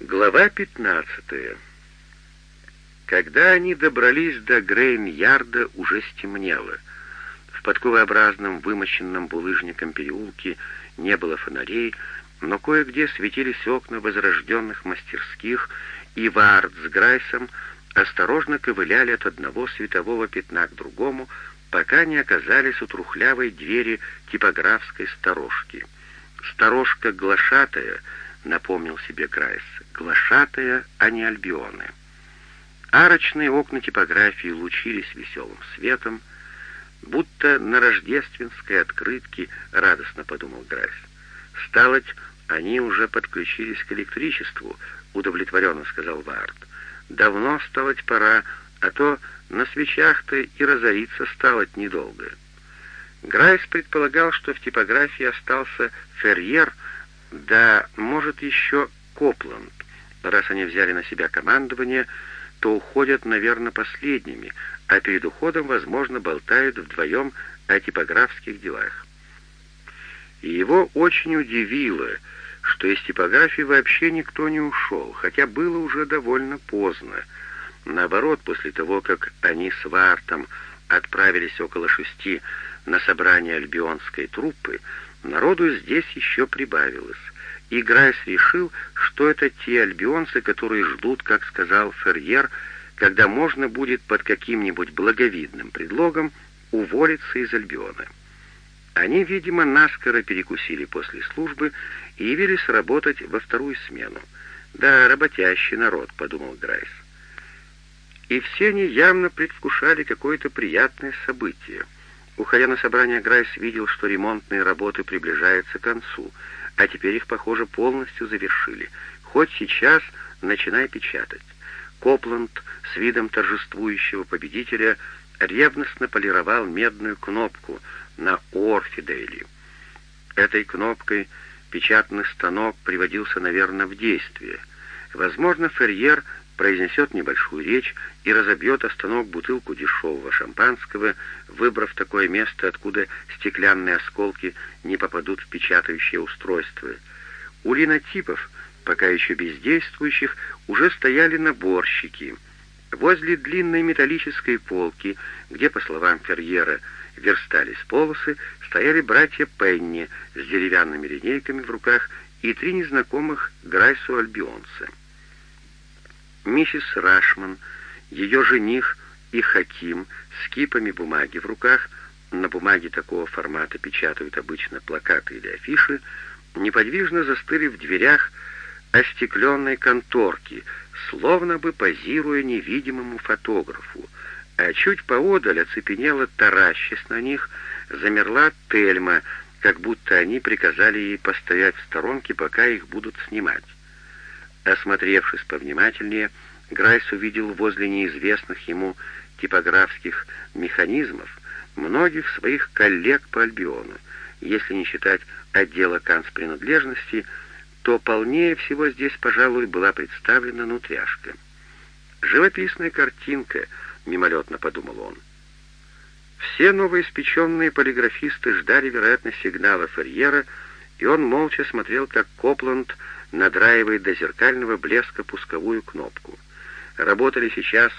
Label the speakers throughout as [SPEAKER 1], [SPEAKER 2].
[SPEAKER 1] Глава 15 Когда они добрались до Грейн-Ярда, уже стемнело. В подковообразном, вымощенном булыжником переулке не было фонарей, но кое-где светились окна возрожденных мастерских, и Вард с Грайсом осторожно ковыляли от одного светового пятна к другому, пока не оказались у трухлявой двери типографской сторожки. Сторожка глашатая — напомнил себе Грайс, глашатая, а не альбионы. Арочные окна типографии лучились веселым светом, будто на рождественской открытке, радостно подумал Грайс. Сталоть, они уже подключились к электричеству, удовлетворенно сказал Варт. Давно сталоть пора, а то на свечах-то и разориться сталоть недолго. Грайс предполагал, что в типографии остался Ферьер, да, может, еще Копланд. Раз они взяли на себя командование, то уходят, наверное, последними, а перед уходом, возможно, болтают вдвоем о типографских делах. И его очень удивило, что из типографии вообще никто не ушел, хотя было уже довольно поздно. Наоборот, после того, как они с Вартом отправились около шести на собрание альбионской труппы, Народу здесь еще прибавилось, и Грайс решил, что это те альбионцы, которые ждут, как сказал Ферьер, когда можно будет под каким-нибудь благовидным предлогом уволиться из Альбиона. Они, видимо, наскоро перекусили после службы и явились работать во вторую смену. «Да, работящий народ», — подумал Грайс. И все они явно предвкушали какое-то приятное событие — Уходя на собрание, Грайс видел, что ремонтные работы приближаются к концу, а теперь их, похоже, полностью завершили. Хоть сейчас начинай печатать. Копланд с видом торжествующего победителя ревностно полировал медную кнопку на Орфидейле. Этой кнопкой печатный станок приводился, наверное, в действие. Возможно, Ферьер произнесет небольшую речь и разобьет о бутылку дешевого шампанского, выбрав такое место, откуда стеклянные осколки не попадут в печатающее устройство. У линотипов, пока еще бездействующих, уже стояли наборщики. Возле длинной металлической полки, где, по словам Ферьера, верстались полосы, стояли братья Пенни с деревянными линейками в руках и три незнакомых Грайсу альбионца миссис Рашман, ее жених и Хаким с кипами бумаги в руках, на бумаге такого формата печатают обычно плакаты или афиши, неподвижно застыли в дверях остекленной конторки, словно бы позируя невидимому фотографу, а чуть поодаль оцепенела, таращась на них, замерла Тельма, как будто они приказали ей постоять в сторонке, пока их будут снимать. Осмотревшись повнимательнее, Грайс увидел возле неизвестных ему типографских механизмов многих своих коллег по Альбиону. Если не считать отдела канцпринадлежности, то полнее всего здесь, пожалуй, была представлена нутряшка. «Живописная картинка», — мимолетно подумал он. Все новоиспеченные полиграфисты ждали, вероятно, сигнала Ферьера, и он молча смотрел, как Копланд надраивает до зеркального блеска пусковую кнопку. Работали сейчас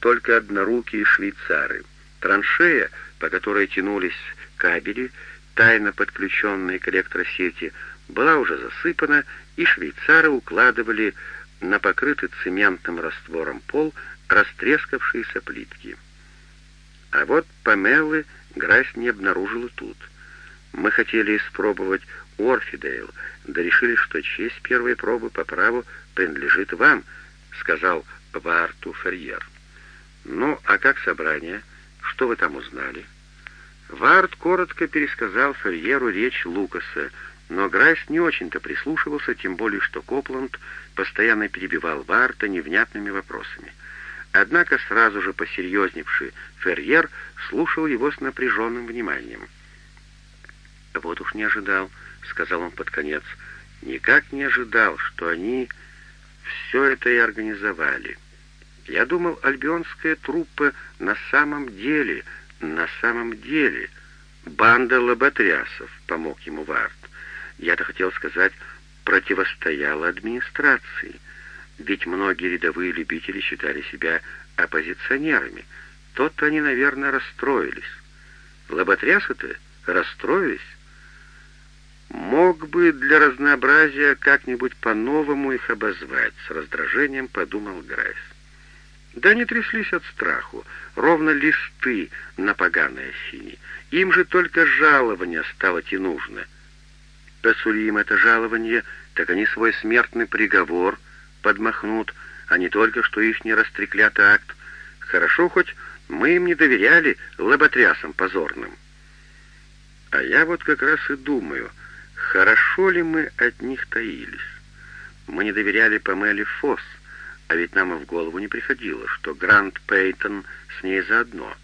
[SPEAKER 1] только однорукие швейцары. Траншея, по которой тянулись кабели, тайно подключенные к электросети, была уже засыпана, и швейцары укладывали на покрытый цементным раствором пол растрескавшиеся плитки. А вот Памелы Грайс не обнаружил и тут. Мы хотели испробовать Орфидейл, да решили, что честь первой пробы по праву принадлежит вам, сказал Варту Ферьер. Ну, а как собрание? Что вы там узнали? Варт коротко пересказал Ферьеру речь Лукаса, но Грайс не очень-то прислушивался, тем более что Копланд постоянно перебивал Варта невнятными вопросами. Однако сразу же посерьезневший Ферьер слушал его с напряженным вниманием. «Вот уж не ожидал», — сказал он под конец, — «никак не ожидал, что они все это и организовали. Я думал, альбионская труппа на самом деле, на самом деле, банда лоботрясов, помог ему Варт. Я-то хотел сказать, противостояла администрации — ведь многие рядовые любители считали себя оппозиционерами. Тот-то они, наверное, расстроились. Лоботрясы-то расстроились. Мог бы для разнообразия как-нибудь по-новому их обозвать, с раздражением подумал Грайс. Да они тряслись от страху, ровно листы на поганой осине. Им же только жалование стало и нужно. Посули им это жалование, так они свой смертный приговор подмахнут, а не только что их не растреклятый акт. Хорошо хоть мы им не доверяли лоботрясам позорным. А я вот как раз и думаю, хорошо ли мы от них таились. Мы не доверяли Памеле Фосс, а ведь нам и в голову не приходило, что Грант Пейтон с ней заодно.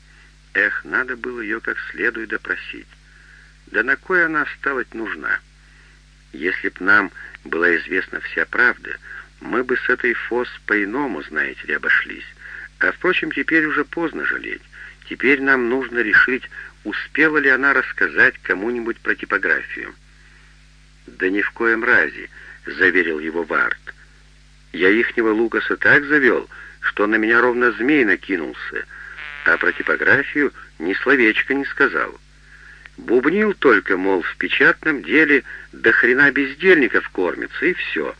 [SPEAKER 1] Эх, надо было ее как следует допросить. Да на кой она осталась нужна? Если б нам была известна вся правда, мы бы с этой Фос по-иному, знаете ли, обошлись. А, впрочем, теперь уже поздно жалеть. Теперь нам нужно решить, успела ли она рассказать кому-нибудь про типографию. «Да ни в коем разе», — заверил его Варт. «Я ихнего Лукаса так завел, что на меня ровно змей накинулся, а про типографию ни словечко не сказал. Бубнил только, мол, в печатном деле до хрена бездельников кормится, и все.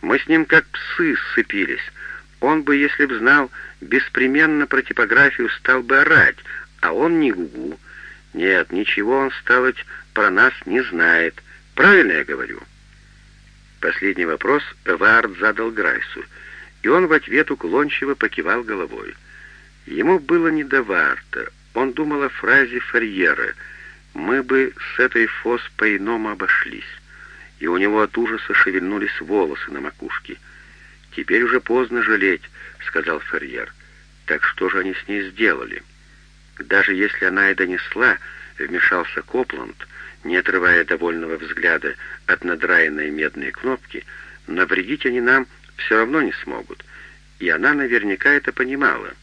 [SPEAKER 1] Мы с ним как псы сцепились. Он бы, если б знал, беспременно про типографию стал бы орать, а он не гугу. Нет, ничего он, сталоть, про нас не знает. Правильно я говорю?» Последний вопрос Вард задал Грайсу, и он в ответ уклончиво покивал головой. Ему было не до Варта. Он думал о фразе Фарьера «Мы бы с этой фос по-иному обошлись», и у него от ужаса шевельнулись волосы на макушке. «Теперь уже поздно жалеть», — сказал Ферьер. «Так что же они с ней сделали?» «Даже если она и донесла», — вмешался Копланд, не отрывая довольного взгляда от надраенной медной кнопки, навредить они нам все равно не смогут, и она наверняка это понимала.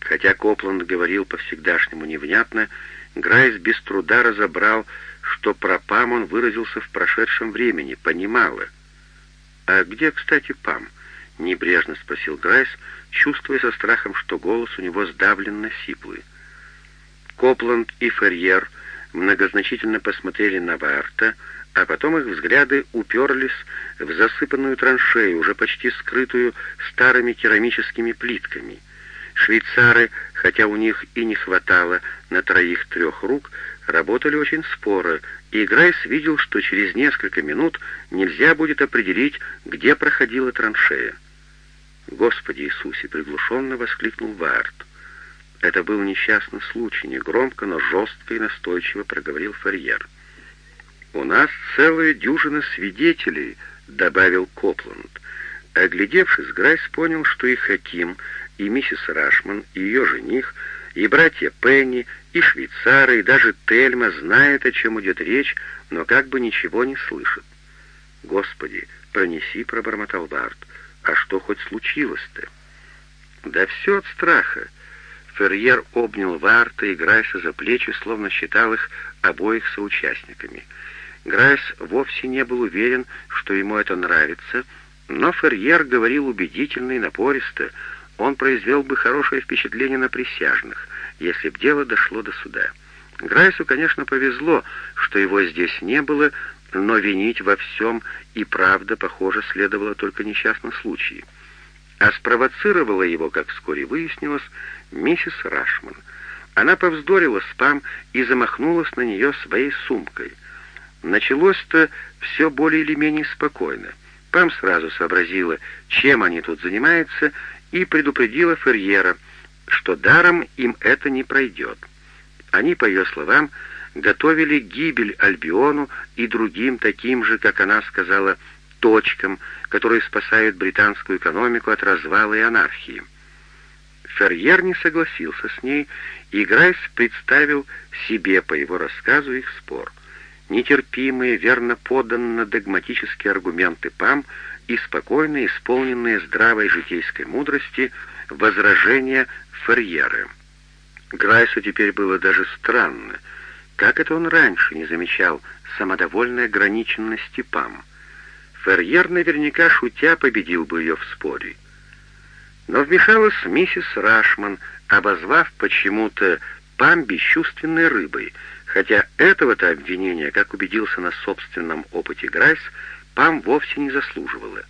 [SPEAKER 1] Хотя Копланд говорил по-всегдашнему невнятно, Грайс без труда разобрал, что про Пам он выразился в прошедшем времени, понимала. «А где, кстати, Пам?» — небрежно спросил Грайс, чувствуя со страхом, что голос у него сдавленно сиплый. Копланд и Ферьер многозначительно посмотрели на Варта, а потом их взгляды уперлись в засыпанную траншею, уже почти скрытую старыми керамическими плитками. Швейцары, хотя у них и не хватало на троих трех рук, работали очень споро, и Грайс видел, что через несколько минут нельзя будет определить, где проходила траншея. «Господи Иисусе!» — приглушенно воскликнул Варт. Это был несчастный случай, негромко, но жестко и настойчиво проговорил Ферьер. «У нас целая дюжина свидетелей», — добавил Копланд. Оглядевшись, Грайс понял, что и Хаким, и миссис Рашман, и ее жених, и братья Пенни, и швейцары, и даже Тельма знают, о чем идет речь, но как бы ничего не слышат. «Господи, пронеси», — пробормотал Барт. «А что хоть случилось-то?» «Да все от страха». Ферьер обнял Варта и Грайса за плечи, словно считал их обоих соучастниками. Грайс вовсе не был уверен, что ему это нравится, но Ферьер говорил убедительно и напористо, он произвел бы хорошее впечатление на присяжных, если б дело дошло до суда. Грайсу, конечно, повезло, что его здесь не было, но винить во всем и правда, похоже, следовало только несчастном случае. А спровоцировала его, как вскоре выяснилось, миссис Рашман. Она повздорила с Пам и замахнулась на нее своей сумкой. Началось-то все более или менее спокойно. Пам сразу сообразила, чем они тут занимаются, и предупредила Ферьера, что даром им это не пройдет. Они, по ее словам, готовили гибель Альбиону и другим таким же, как она сказала, точкам, которые спасают британскую экономику от развала и анархии. Ферьер не согласился с ней, и Грайс представил себе по его рассказу их спор. Нетерпимые, верно поданно догматические аргументы ПАМ и спокойно исполненные здравой житейской мудрости возражения Ферьера. Грайсу теперь было даже странно, как это он раньше не замечал самодовольной ограниченности ПАМ. Ферьер наверняка шутя победил бы ее в споре. Но вмешалась миссис Рашман, обозвав почему-то Пам бесчувственной рыбой, хотя этого-то обвинения, как убедился на собственном опыте Грайс, Пам вовсе не заслуживала.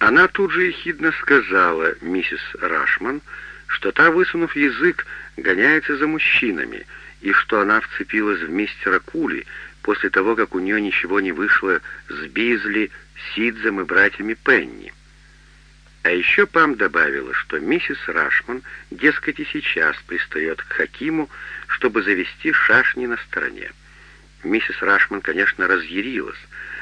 [SPEAKER 1] Она тут же ехидно сказала миссис Рашман, что та, высунув язык, гоняется за мужчинами, и что она вцепилась в мистера Кули после того, как у нее ничего не вышло с Бизли, Сидзом и братьями Пенни. А еще Пам добавила, что миссис Рашман, дескать, и сейчас пристает к Хакиму, чтобы завести шашни на стороне. Миссис Рашман, конечно, разъярилась,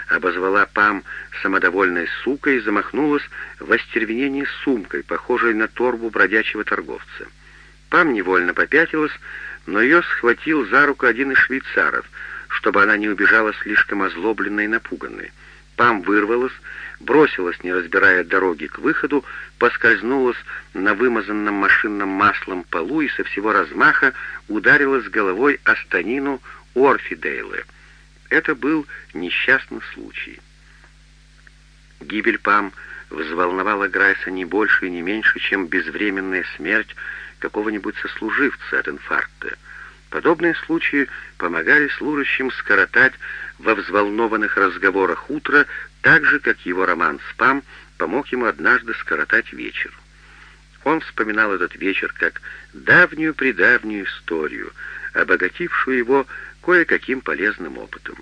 [SPEAKER 1] обозвала Пам самодовольной сукой и замахнулась в остервенении сумкой, похожей на торбу бродячего торговца. Пам невольно попятилась, но ее схватил за руку один из швейцаров, чтобы она не убежала слишком озлобленной и напуганной. Пам вырвалась, бросилась, не разбирая дороги к выходу, поскользнулась на вымазанном машинным маслом полу и со всего размаха ударилась головой о станину Орфидейла. Это был несчастный случай. Гибель Пам взволновала Грайса не больше и не меньше, чем безвременная смерть какого-нибудь сослуживца от инфаркта. Подобные случаи помогали служащим скоротать во взволнованных разговорах утро, так же, как его роман «Спам» помог ему однажды скоротать вечер. Он вспоминал этот вечер как давнюю-предавнюю историю, обогатившую его кое-каким полезным опытом.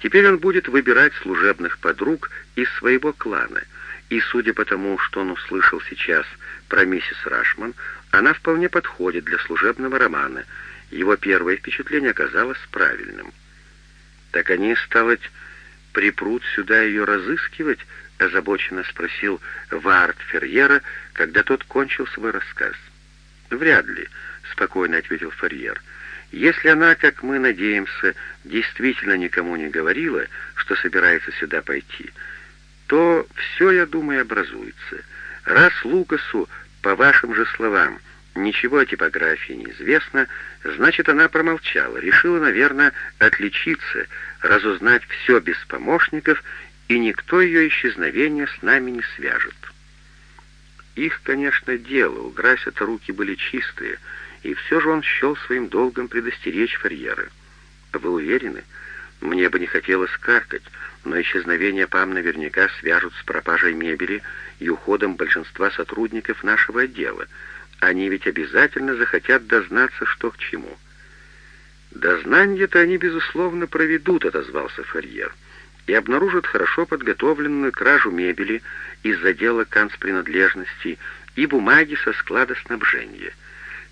[SPEAKER 1] Теперь он будет выбирать служебных подруг из своего клана, и, судя по тому, что он услышал сейчас про миссис Рашман, она вполне подходит для служебного романа — его первое впечатление оказалось правильным. «Так они, стало припрут сюда ее разыскивать?» — озабоченно спросил Вард Ферьера, когда тот кончил свой рассказ. «Вряд ли», — спокойно ответил Ферьер. «Если она, как мы надеемся, действительно никому не говорила, что собирается сюда пойти, то все, я думаю, образуется. Раз Лукасу, по вашим же словам, — Ничего о типографии не известно, значит, она промолчала, решила, наверное, отличиться, разузнать все без помощников, и никто ее исчезновение с нами не свяжет. Их, конечно, дело, у Грася-то руки были чистые, и все же он счел своим долгом предостеречь Ферьера. Вы уверены? Мне бы не хотелось каркать, но исчезновение ПАМ наверняка свяжут с пропажей мебели и уходом большинства сотрудников нашего отдела, они ведь обязательно захотят дознаться, что к чему. «Дознание-то они, безусловно, проведут», — отозвался Фарьер, «и обнаружат хорошо подготовленную кражу мебели из задела канцпринадлежностей и бумаги со склада снабжения.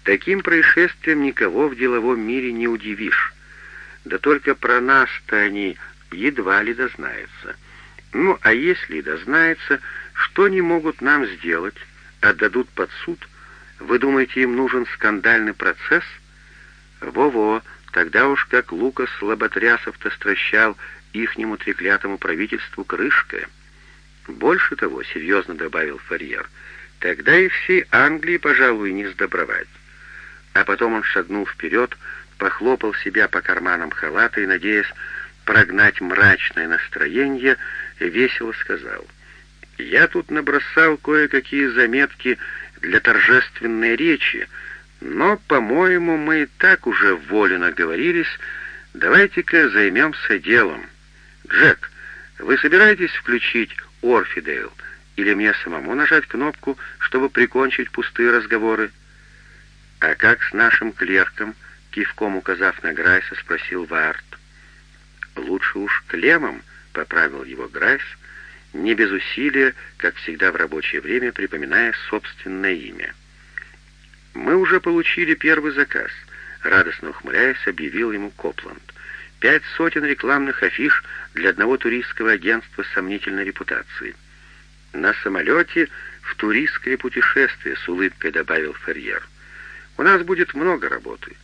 [SPEAKER 1] Таким происшествием никого в деловом мире не удивишь. Да только про нас-то они едва ли дознаются. Ну, а если и дознаются, что они могут нам сделать? Отдадут под суд — вы думаете, им нужен скандальный процесс? Во-во, тогда уж как Лукас Лоботрясов-то стращал ихнему треклятому правительству крышкой. Больше того, серьезно добавил Фарьер, тогда и всей Англии, пожалуй, не сдобровать. А потом он шагнул вперед, похлопал себя по карманам халата и, надеясь прогнать мрачное настроение, весело сказал, «Я тут набросал кое-какие заметки для торжественной речи, но, по-моему, мы и так уже волю наговорились. Давайте-ка займемся делом. Джек, вы собираетесь включить Орфидейл, или мне самому нажать кнопку, чтобы прикончить пустые разговоры? А как с нашим клерком, кивком указав на Грайса, спросил Варт. Лучше уж Клемом, поправил его Грайс, — не без усилия, как всегда в рабочее время, припоминая собственное имя. «Мы уже получили первый заказ», — радостно ухмыляясь, объявил ему Копланд. «Пять сотен рекламных афиш для одного туристского агентства сомнительной репутацией». «На самолете в туристское путешествие», — с улыбкой добавил Ферьер. «У нас будет много работы».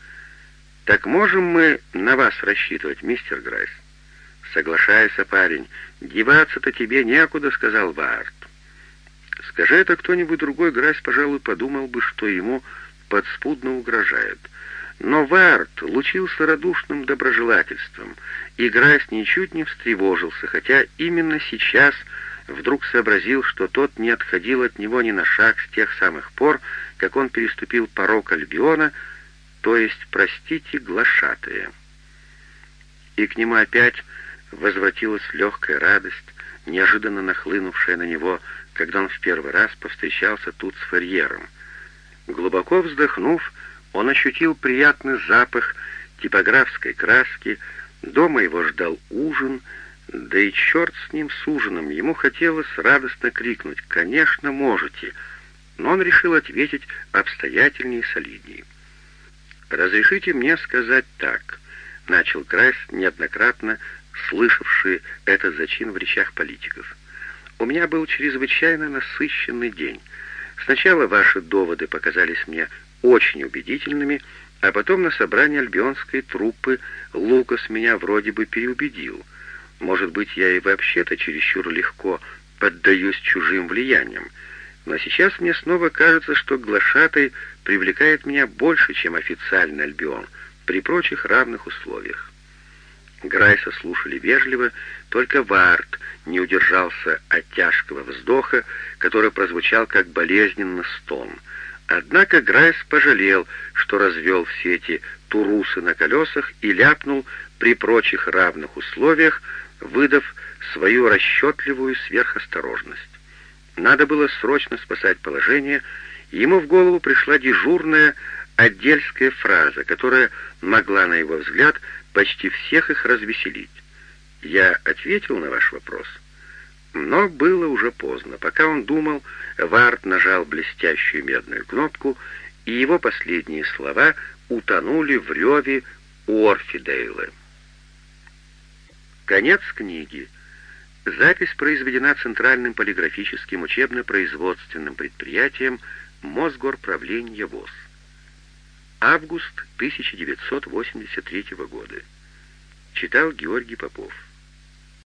[SPEAKER 1] «Так можем мы на вас рассчитывать, мистер Грайс?» «Соглашайся, парень, деваться-то тебе некуда», — сказал Варт. Скажи это кто-нибудь другой, Грайс, пожалуй, подумал бы, что ему подспудно угрожает. Но Варт лучился радушным доброжелательством, и Грайс ничуть не встревожился, хотя именно сейчас вдруг сообразил, что тот не отходил от него ни на шаг с тех самых пор, как он переступил порог Альбиона, то есть, простите, глашатая. И к нему опять возвратилась легкая радость, неожиданно нахлынувшая на него, когда он в первый раз повстречался тут с Ферьером. Глубоко вздохнув, он ощутил приятный запах типографской краски, дома его ждал ужин, да и черт с ним с ужином, ему хотелось радостно крикнуть «Конечно, можете!», но он решил ответить обстоятельнее и солиднее. «Разрешите мне сказать так», — начал Крайс, неоднократно слышавший этот зачин в речах политиков. «У меня был чрезвычайно насыщенный день. Сначала ваши доводы показались мне очень убедительными, а потом на собрании альбионской труппы Лукас меня вроде бы переубедил. Может быть, я и вообще-то чересчур легко поддаюсь чужим влияниям, но сейчас мне снова кажется, что глашатай привлекает меня больше, чем официальный альбион, при прочих равных условиях. Грайса слушали вежливо, только Варт не удержался от тяжкого вздоха, который прозвучал как болезненный стон — Однако Грайс пожалел, что развел все эти турусы на колесах и ляпнул при прочих равных условиях, выдав свою расчетливую сверхосторожность. Надо было срочно спасать положение, ему в голову пришла дежурная отдельская фраза, которая могла, на его взгляд, почти всех их развеселить. «Я ответил на ваш вопрос?» Но было уже поздно. Пока он думал, Вард нажал блестящую медную кнопку, и его последние слова утонули в реве Орфидейла. Конец книги. Запись произведена Центральным полиграфическим учебно-производственным предприятием Мосгорправления ВОЗ. Август 1983 года. Читал Георгий Попов.